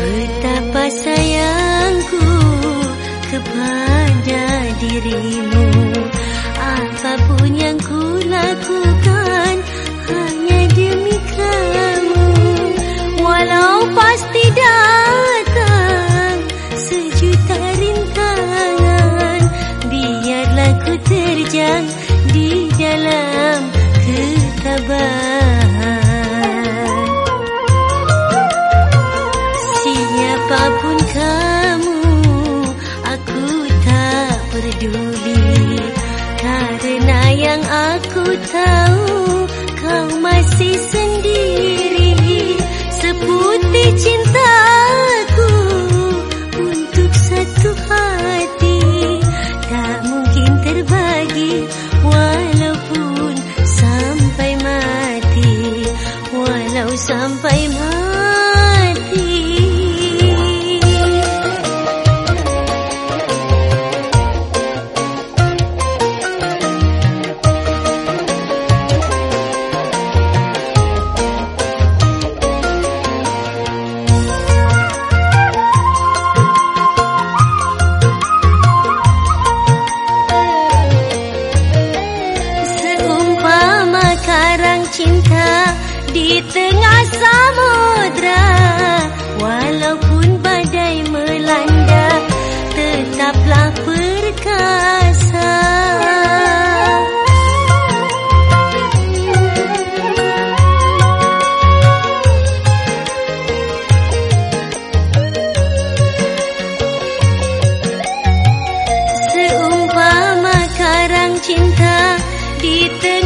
Betapa sayangku kepada dirimu. Apa pun yang ku lakukan Hanya demi kamu. Walau pasti datang Sejuta rintangan Biarlah ku terjang Di dalam ketabahan. cinta di tengah samudra Walaupun badai melanda Tetaplah perkasa. Seumpama karang cinta di tengah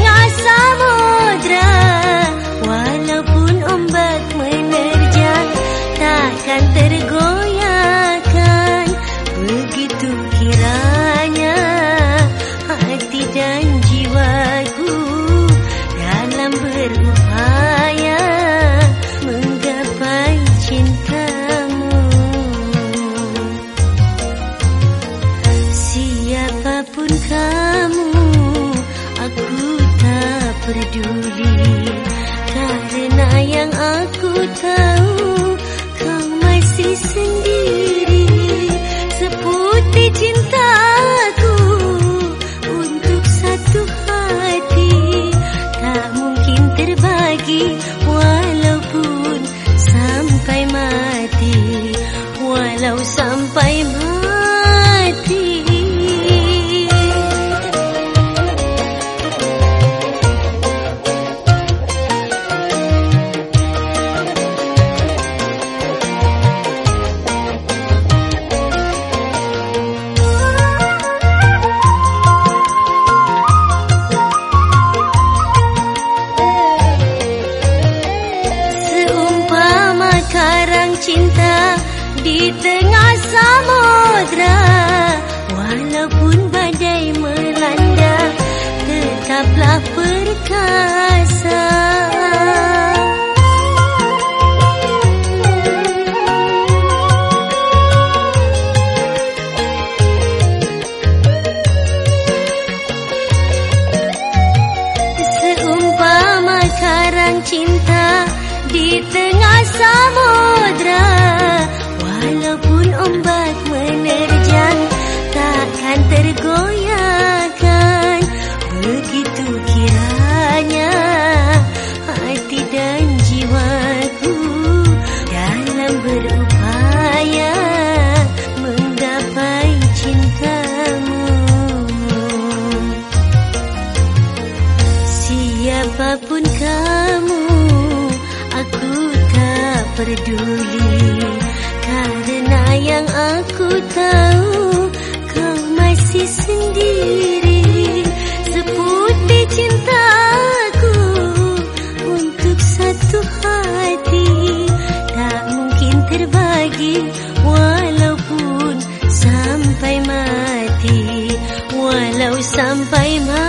peduli karena yang aku tahu di tengah samudra Walaupun badai melanda Tetaplah perkasa Seumpama karang cinta Di tengah samudra peduli Karena yang aku tahu Kau masih sendiri. Seperti cintaku Untuk satu hati. Tak mungkin terbagi Walaupun sampai mati. Walau sampai mati.